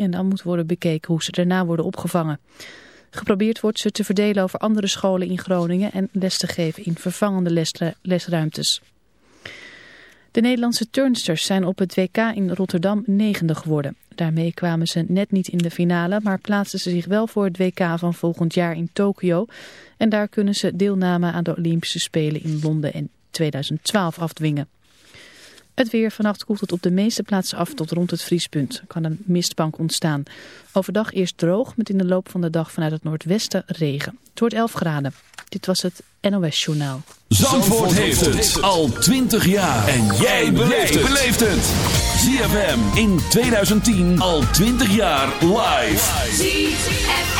en dan moet worden bekeken hoe ze daarna worden opgevangen. Geprobeerd wordt ze te verdelen over andere scholen in Groningen en les te geven in vervangende lesruimtes. De Nederlandse turnsters zijn op het WK in Rotterdam negende geworden. Daarmee kwamen ze net niet in de finale, maar plaatsten ze zich wel voor het WK van volgend jaar in Tokio. En daar kunnen ze deelname aan de Olympische Spelen in Londen in 2012 afdwingen. Het weer vannacht koelt het op de meeste plaatsen af tot rond het vriespunt. Er kan een mistbank ontstaan. Overdag eerst droog, met in de loop van de dag vanuit het noordwesten regen. Het wordt 11 graden. Dit was het NOS Journaal. Zandvoort, heeft het. al 20 jaar. En jij beleeft het. ZFM in 2010 al 20 jaar live.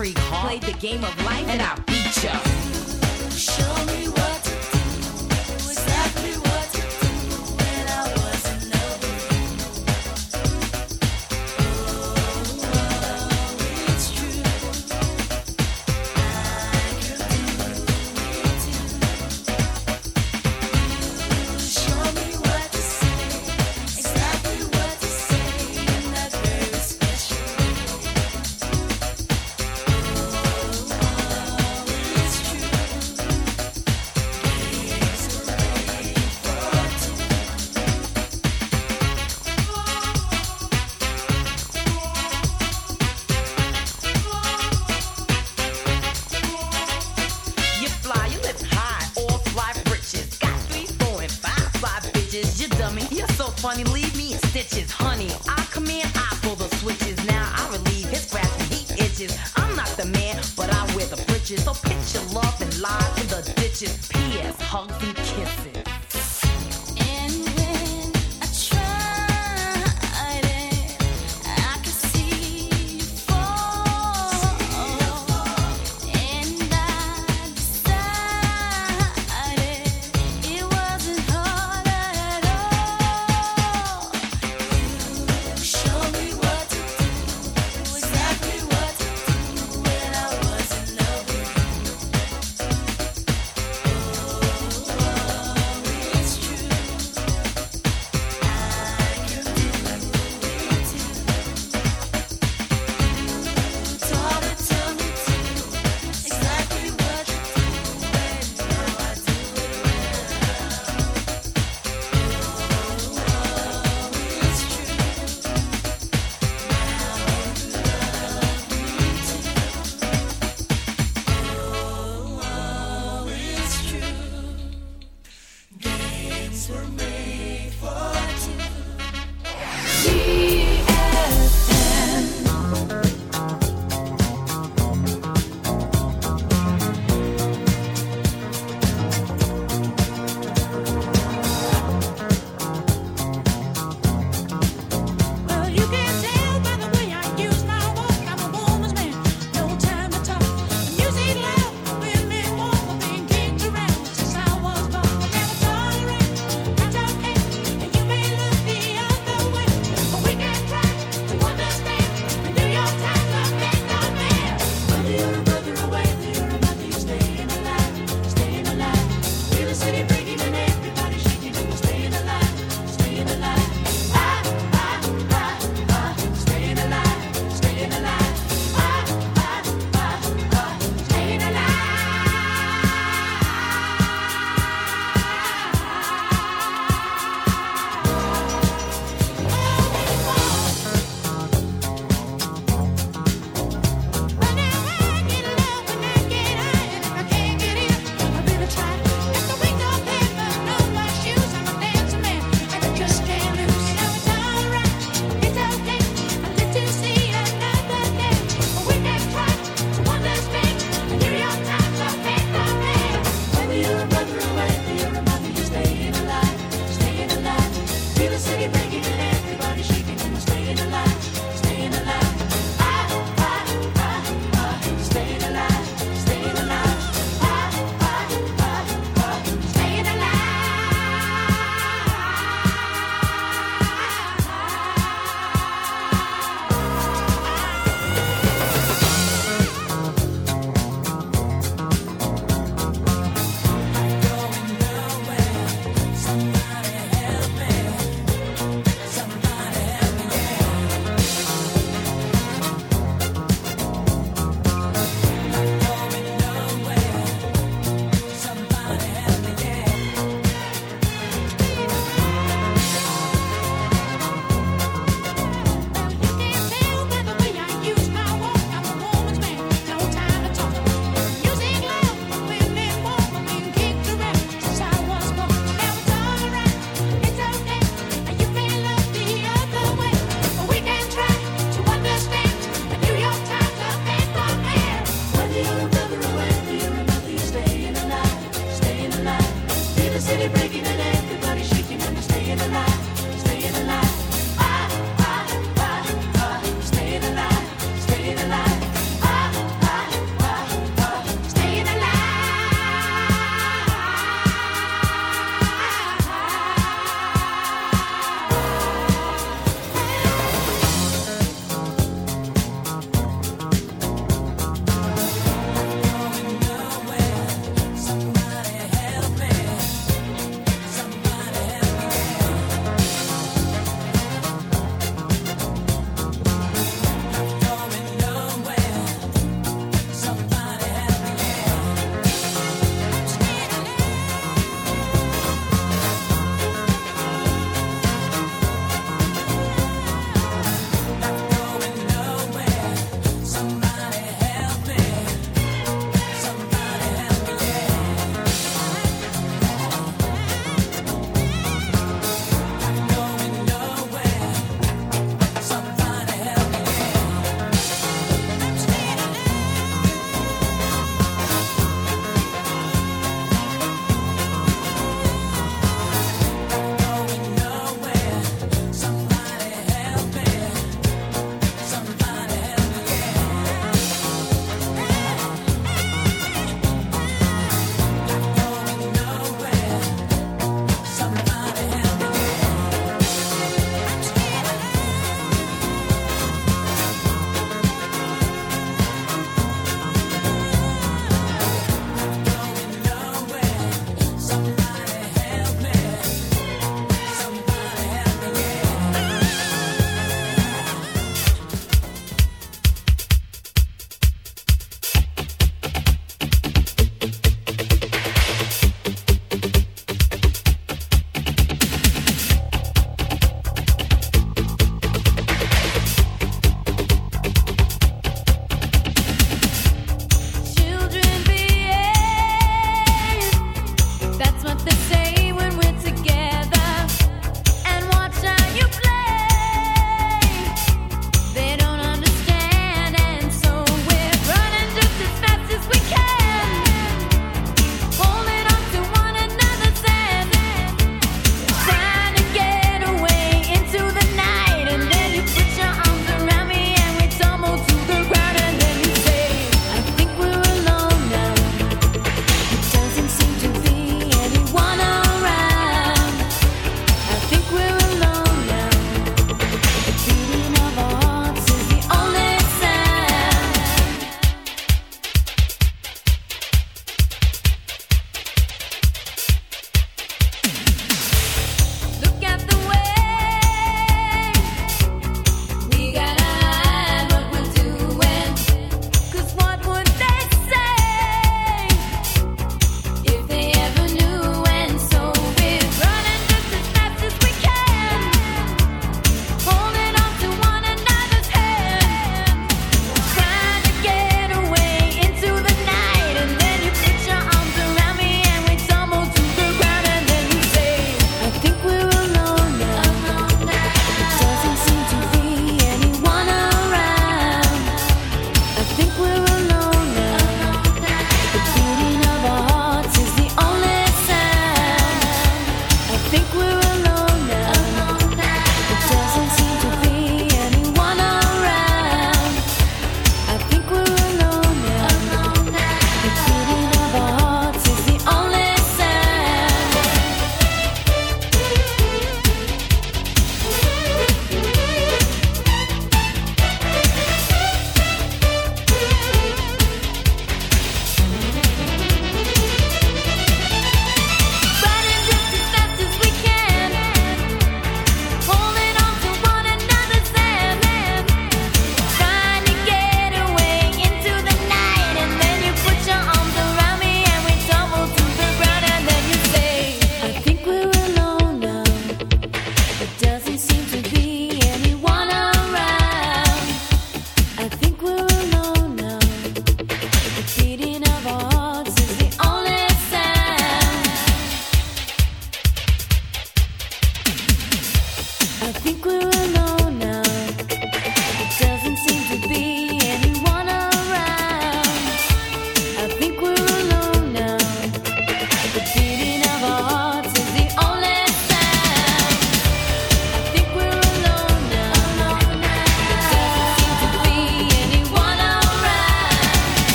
freak, huh? Played the game of life and I beat ya. Show me what.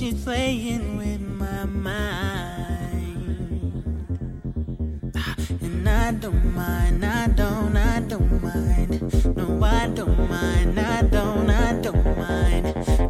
She's playing with my mind? And I don't mind, I don't, I don't mind. No, I don't mind, I don't, I don't mind.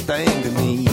thing to me?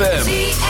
ZFM.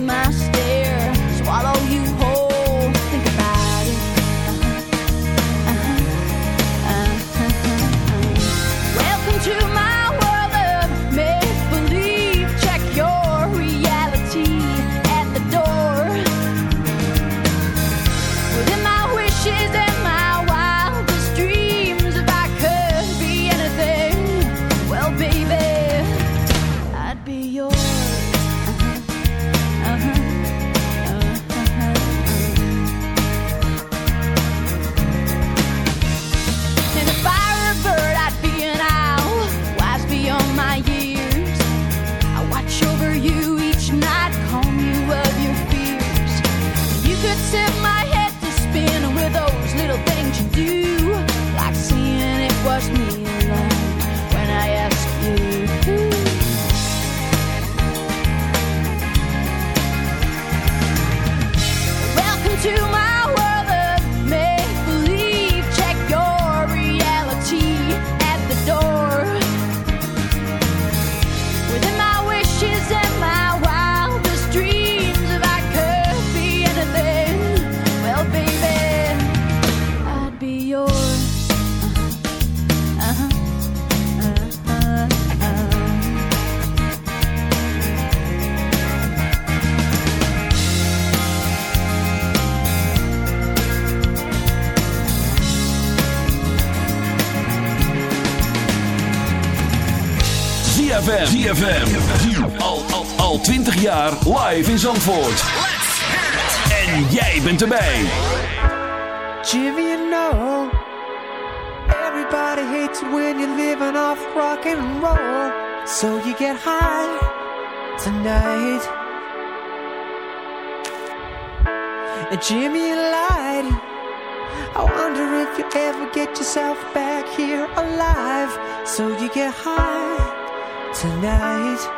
my state. Live in Zandvoort. En jij bent erbij. Jimmy, you know, everybody hates when you're living off rock and roll. So you get high tonight. And Jimmy, lied. I wonder if you ever get yourself back here alive. So you get high tonight.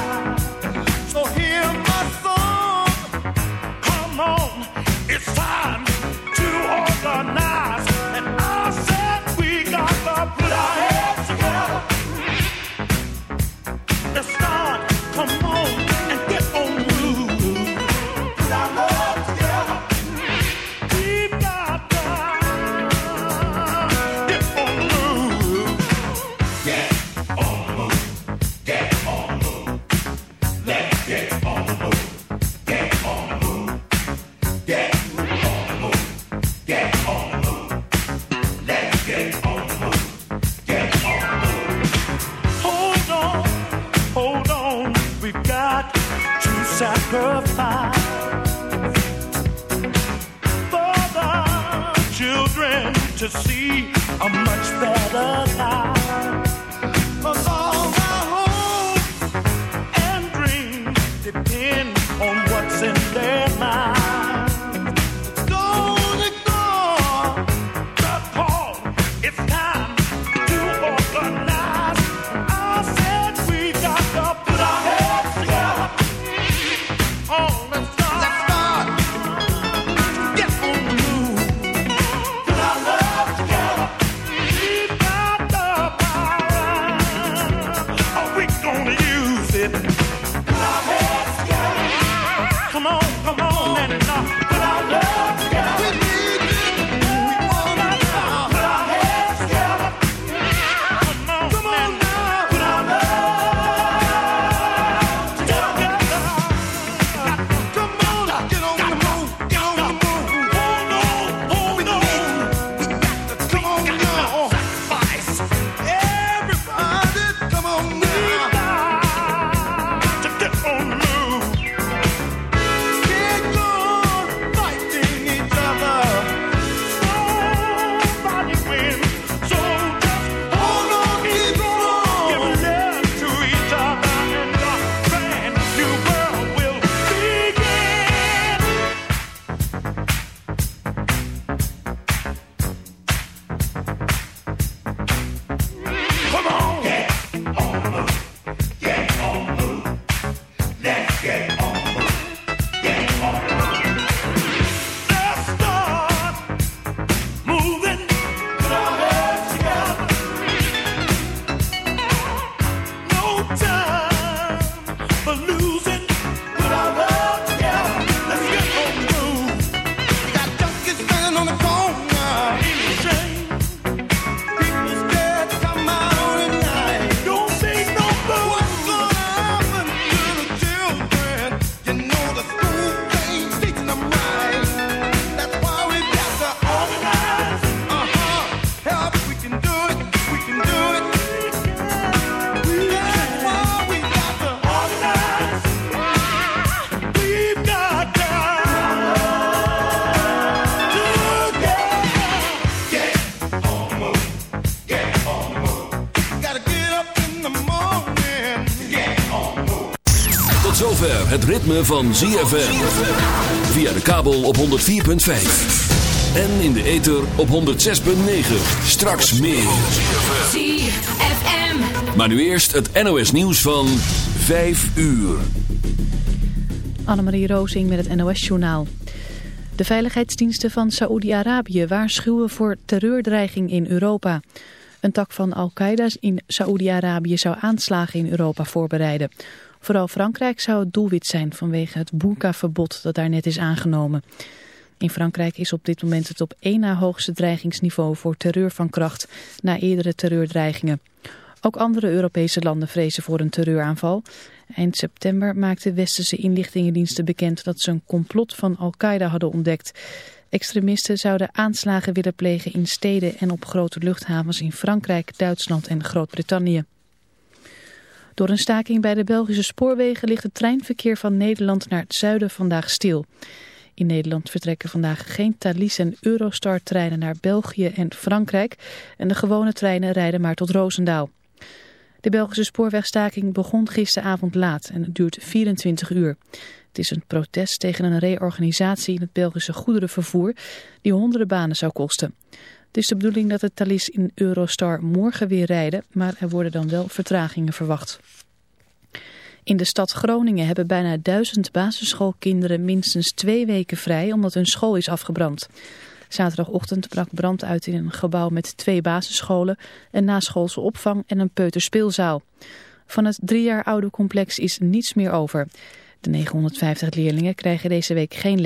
zover het ritme van ZFM. Via de kabel op 104.5. En in de ether op 106.9. Straks meer. ZFM. Maar nu eerst het NOS nieuws van 5 uur. Annemarie Rozing met het NOS-journaal. De veiligheidsdiensten van Saoedi-Arabië waarschuwen voor terreurdreiging in Europa. Een tak van Al-Qaeda in Saoedi-Arabië zou aanslagen in Europa voorbereiden. Vooral Frankrijk zou het doelwit zijn vanwege het burka-verbod dat daar net is aangenomen. In Frankrijk is op dit moment het op één na hoogste dreigingsniveau voor terreur van kracht na eerdere terreurdreigingen. Ook andere Europese landen vrezen voor een terreuraanval. Eind september maakten westerse inlichtingendiensten bekend dat ze een complot van Al-Qaeda hadden ontdekt. Extremisten zouden aanslagen willen plegen in steden en op grote luchthavens in Frankrijk, Duitsland en Groot-Brittannië. Door een staking bij de Belgische spoorwegen ligt het treinverkeer van Nederland naar het zuiden vandaag stil. In Nederland vertrekken vandaag geen Thalys en Eurostar treinen naar België en Frankrijk en de gewone treinen rijden maar tot Roosendaal. De Belgische spoorwegstaking begon gisteravond laat en het duurt 24 uur. Het is een protest tegen een reorganisatie in het Belgische goederenvervoer die honderden banen zou kosten. Het is de bedoeling dat de Thalys in Eurostar morgen weer rijden, maar er worden dan wel vertragingen verwacht. In de stad Groningen hebben bijna duizend basisschoolkinderen minstens twee weken vrij omdat hun school is afgebrand. Zaterdagochtend brak brand uit in een gebouw met twee basisscholen, een naschoolse opvang en een peuterspeelzaal. Van het drie jaar oude complex is niets meer over. De 950 leerlingen krijgen deze week geen les.